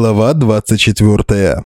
Глава 24.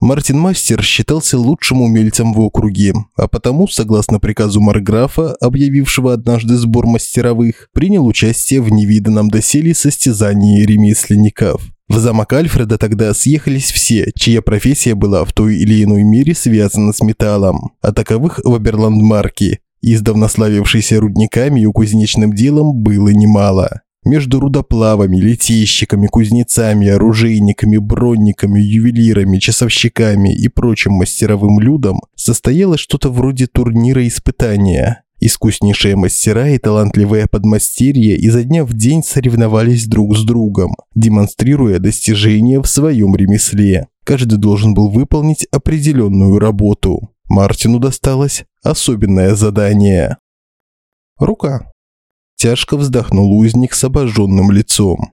Мартин Мастер считался лучшим умельцем в округе, а потому, согласно приказу Марграфа, объявившего однажды сбор мастеровых, принял участие в невиданном доселе состязании ремесленников. В замок Альфреда тогда съехались все, чья профессия была в той или иной мере связана с металлом, а таковых в Аберландмарке, издавна славившейся рудниками и кузнечным делом, было немало. Между рудоплавами, литейщиками, кузнецами, оружейниками, бронниками, ювелирами, часовщиками и прочим мастеровым людом состоялось что-то вроде турнира испытания. Искуснейшие мастера и талантливые подмастерья изо дня в день соревновались друг с другом, демонстрируя достижения в своем ремесле. Каждый должен был выполнить определенную работу. Мартину досталось особенное задание. Рука. Тяжко вздохнул узник с обожженным лицом.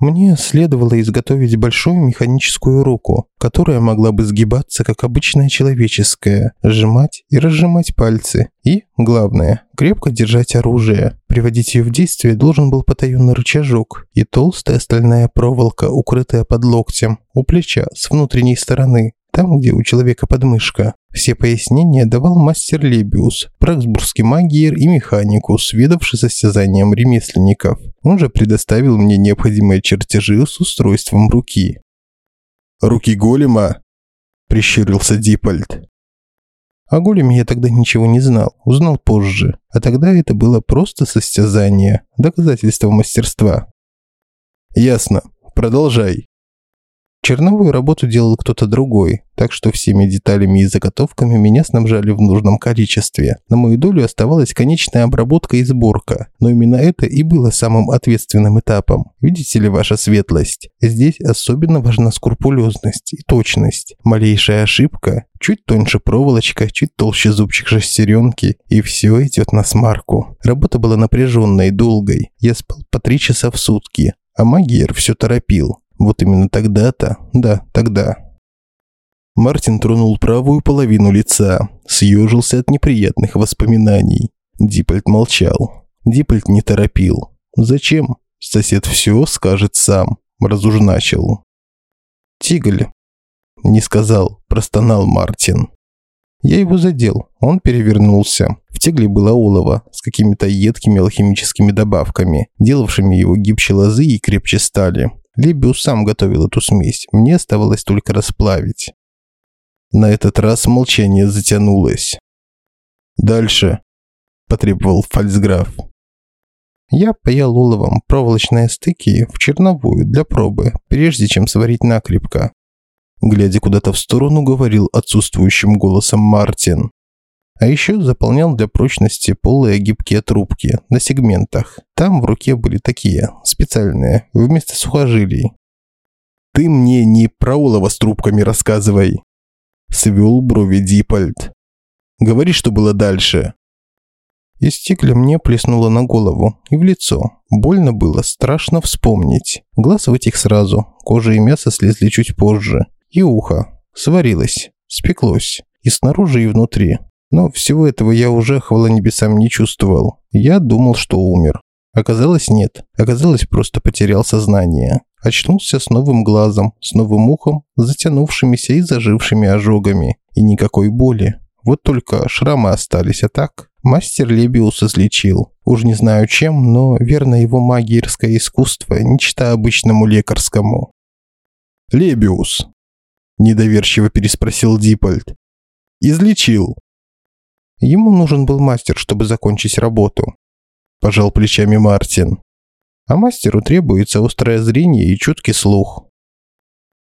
Мне следовало изготовить большую механическую руку, которая могла бы сгибаться, как обычная человеческая, сжимать и разжимать пальцы. И, главное, крепко держать оружие. Приводить ее в действие должен был потаенный рычажок и толстая стальная проволока, укрытая под локтем, у плеча, с внутренней стороны там, где у человека подмышка. Все пояснения давал мастер Лебиус, праксбургский магиер и механикус, ведавший состязанием ремесленников. Он же предоставил мне необходимые чертежи с устройством руки. «Руки голема?» – прищурился Диппольд. О големе я тогда ничего не знал, узнал позже. А тогда это было просто состязание, доказательство мастерства. «Ясно. Продолжай». Черновую работу делал кто-то другой, так что всеми деталями и заготовками меня снабжали в нужном количестве. На мою долю оставалась конечная обработка и сборка, но именно это и было самым ответственным этапом. Видите ли, ваша светлость, здесь особенно важна скрупулезность и точность. Малейшая ошибка, чуть тоньше проволочка, чуть толще зубчик шестеренки, и все идет на смарку. Работа была напряженной, долгой. Я спал по три часа в сутки, а магиер все торопил. Вот именно тогда-то, да, тогда. Мартин тронул правую половину лица, съежился от неприятных воспоминаний. Диппольт молчал. Диппольт не торопил. Зачем? Сосед все скажет сам. Разужначил. «Тиголь». Не сказал, простонал Мартин. Я его задел, он перевернулся. В тегле было олово с какими-то едкими алхимическими добавками, делавшими его гибче лозы и крепче стали. Лебиус сам готовил эту смесь, мне оставалось только расплавить. На этот раз молчание затянулось. «Дальше», – потребовал фальцграф. Я паял оловом проволочные стыки в черновую для пробы, прежде чем сварить накрепко. Глядя куда-то в сторону, говорил отсутствующим голосом Мартин. А еще заполнял для прочности полые гибкие трубки на сегментах. Там в руке были такие, специальные, вместо сухожилий. «Ты мне не про олово с трубками рассказывай!» Свел брови Дипольд. «Говори, что было дальше!» Из стекля мне плеснуло на голову и в лицо. Больно было, страшно вспомнить. Глаз вытек сразу, кожа и мясо слезли чуть позже. И ухо. Сварилось, спеклось. И снаружи, и внутри. Но всего этого я уже, хвала небесам, не чувствовал. Я думал, что умер. Оказалось, нет. Оказалось, просто потерял сознание. Очнулся с новым глазом, с новым ухом, затянувшимися и зажившими ожогами. И никакой боли. Вот только шрамы остались, а так... Мастер Лебиус излечил. Уж не знаю чем, но верно его магиерское искусство, нечто обычному лекарскому. «Лебиус», – недоверчиво переспросил Дипольд. «Излечил. Ему нужен был мастер, чтобы закончить работу. Пожал плечами Мартин. А мастеру требуется острое зрение и чуткий слух.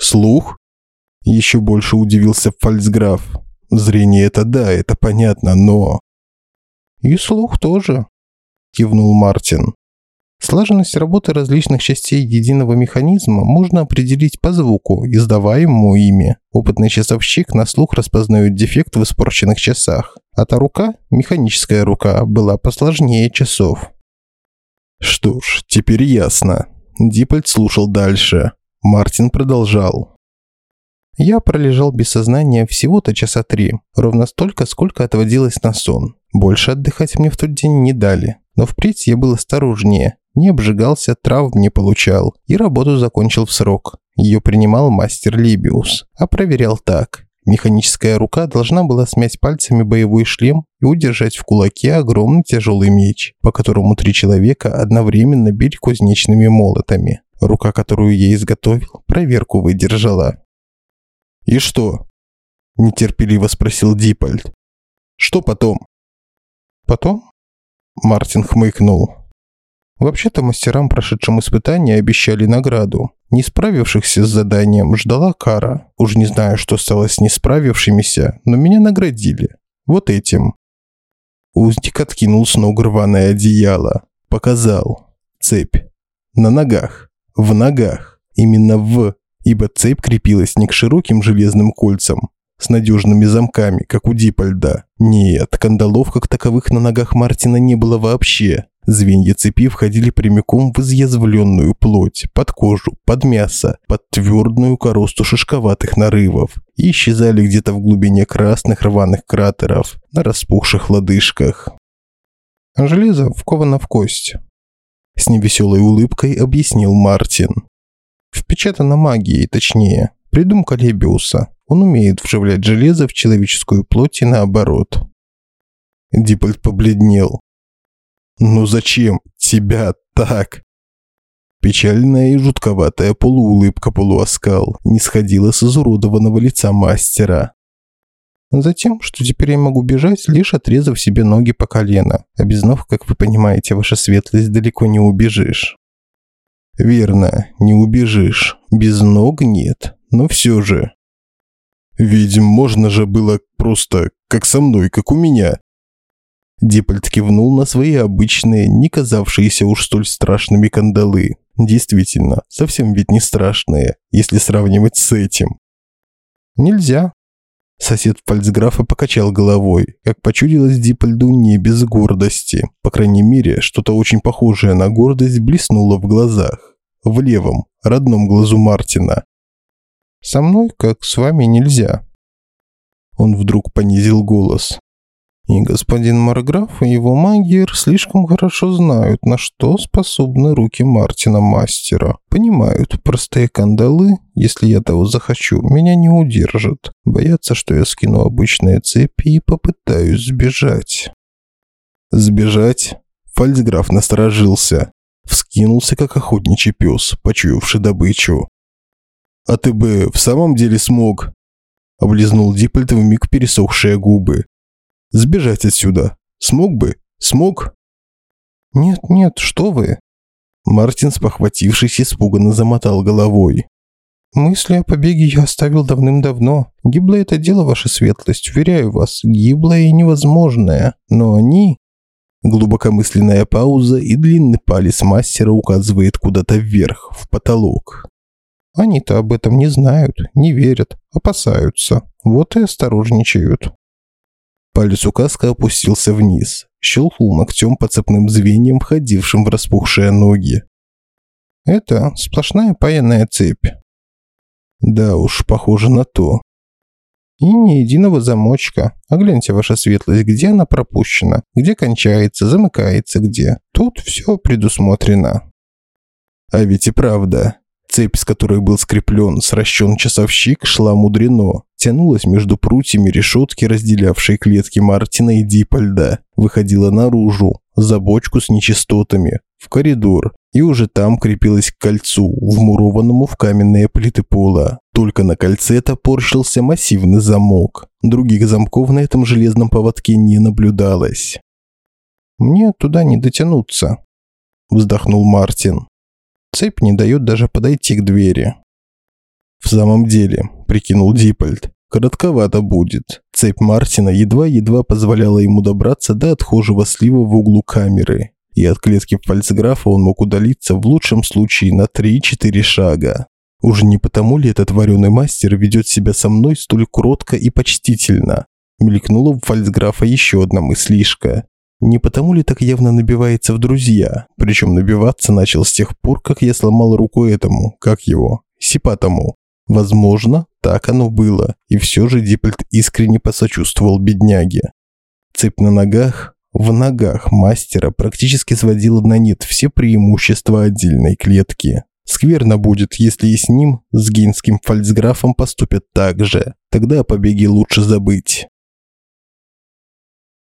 Слух? Еще больше удивился фальцграф. Зрение это да, это понятно, но... И слух тоже, кивнул Мартин. Слаженность работы различных частей единого механизма можно определить по звуку, издаваемому ими. Опытный часовщик на слух распознает дефект в испорченных часах. А та рука, механическая рука, была посложнее часов. Что ж, теперь ясно. Диппольд слушал дальше. Мартин продолжал. Я пролежал без сознания всего-то часа три, ровно столько, сколько отводилось на сон. Больше отдыхать мне в тот день не дали. Но впредь я был осторожнее, Не обжигался, травм не получал и работу закончил в срок. Ее принимал мастер Либиус, а проверял так. Механическая рука должна была смять пальцами боевой шлем и удержать в кулаке огромный тяжелый меч, по которому три человека одновременно били кузнечными молотами. Рука, которую я изготовил, проверку выдержала. «И что?» – нетерпеливо спросил Дипольд. «Что потом?» «Потом?» – Мартин хмыкнул. Вообще-то мастерам, прошедшим испытания, обещали награду. Не справившихся с заданием ждала кара. Уж не знаю, что стало с несправившимися, но меня наградили. Вот этим. Узник откинул с ног рваное одеяло. Показал. Цепь. На ногах. В ногах. Именно в. Ибо цепь крепилась не к широким железным кольцам, с надежными замками, как у Дипольда. Нет, кандалов как таковых на ногах Мартина не было вообще. Звенья цепи входили прямиком в изъязвленную плоть, под кожу, под мясо, под твердую коросту шишковатых нарывов и исчезали где-то в глубине красных рваных кратеров на распухших лодыжках. Железо вковано в кость. С невеселой улыбкой объяснил Мартин. Впечатано магией, точнее, придумка Лебиуса. Он умеет вживлять железо в человеческую плоть и наоборот. Диппольд побледнел. «Ну зачем тебя так?» Печальная и жутковатая полуулыбка-полуоскал не сходила с изуродованного лица мастера. Затем, что теперь я могу бежать, лишь отрезав себе ноги по колено, а без ног, как вы понимаете, ваша светлость, далеко не убежишь. Верно, не убежишь. Без ног нет, но все же. Ведь можно же было просто, как со мной, как у меня. Диппольд кивнул на свои обычные, не казавшиеся уж столь страшными кандалы. Действительно, совсем ведь не страшные, если сравнивать с этим. Нельзя. Сосед фальцграфа покачал головой, как почудилось Диппольду не без гордости. По крайней мере, что-то очень похожее на гордость блеснуло в глазах. В левом, родном глазу Мартина. «Со мной, как с вами, нельзя». Он вдруг понизил голос. И господин Марграф и его магиер слишком хорошо знают, на что способны руки Мартина Мастера. Понимают, простые кандалы, если я того захочу, меня не удержат. Боятся, что я скину обычные цепи и попытаюсь сбежать. Сбежать? Фальцграф насторожился. Вскинулся, как охотничий пес, почуявший добычу. «А ты бы в самом деле смог?» Облизнул Диппольт вмиг пересохшие губы. Сбежать отсюда. Смог бы? Смог? Нет, нет, что вы? Мартин, спохватившись, испуганно замотал головой. Мысли о побеге я оставил давным-давно. Гиблое это дело, ваша светлость, уверяю вас, гиблое и невозможное. Но они... Глубокомысленная пауза и длинный палец мастера указывает куда-то вверх, в потолок. Они-то об этом не знают, не верят, опасаются. Вот и осторожничают. Палец указка опустился вниз, щелкнул ногтем по цепным звеньям, входившим в распухшие ноги. Это сплошная паянная цепь. Да уж, похоже на то. И ни единого замочка. А гляньте, ваша светлость, где она пропущена, где кончается, замыкается где. Тут все предусмотрено. А ведь и правда. Цепь, с которой был скреплен сращен часовщик, шла мудрено. Тянулась между прутьями решетки, разделявшей клетки Мартина и Дипольда. Выходила наружу, за бочку с нечистотами, в коридор. И уже там крепилась к кольцу, вмурованному в каменные плиты пола. Только на кольце топорщился массивный замок. Других замков на этом железном поводке не наблюдалось. «Мне туда не дотянуться», – вздохнул Мартин. Цепь не дает даже подойти к двери. В самом деле, прикинул Диппольд, коротковато будет. Цепь Мартина едва-едва позволяла ему добраться до отхожего слива в углу камеры. И от клетки фальцграфа он мог удалиться в лучшем случае на 3-4 шага. Уже не потому ли этот вареный мастер ведет себя со мной столь кротко и почтительно? Мелькнула в фальцграфа еще одна мыслишка. Не потому ли так явно набивается в друзья? Причем набиваться начал с тех пор, как я сломал руку этому, как его, сипатому. Возможно, так оно было, и все же Диппельт искренне посочувствовал бедняге. Цепь на ногах, В ногах мастера практически сводило на нет все преимущества отдельной клетки. Скверно будет, если и с ним, с гейнским фальцграфом, поступят так же. Тогда о побеге лучше забыть.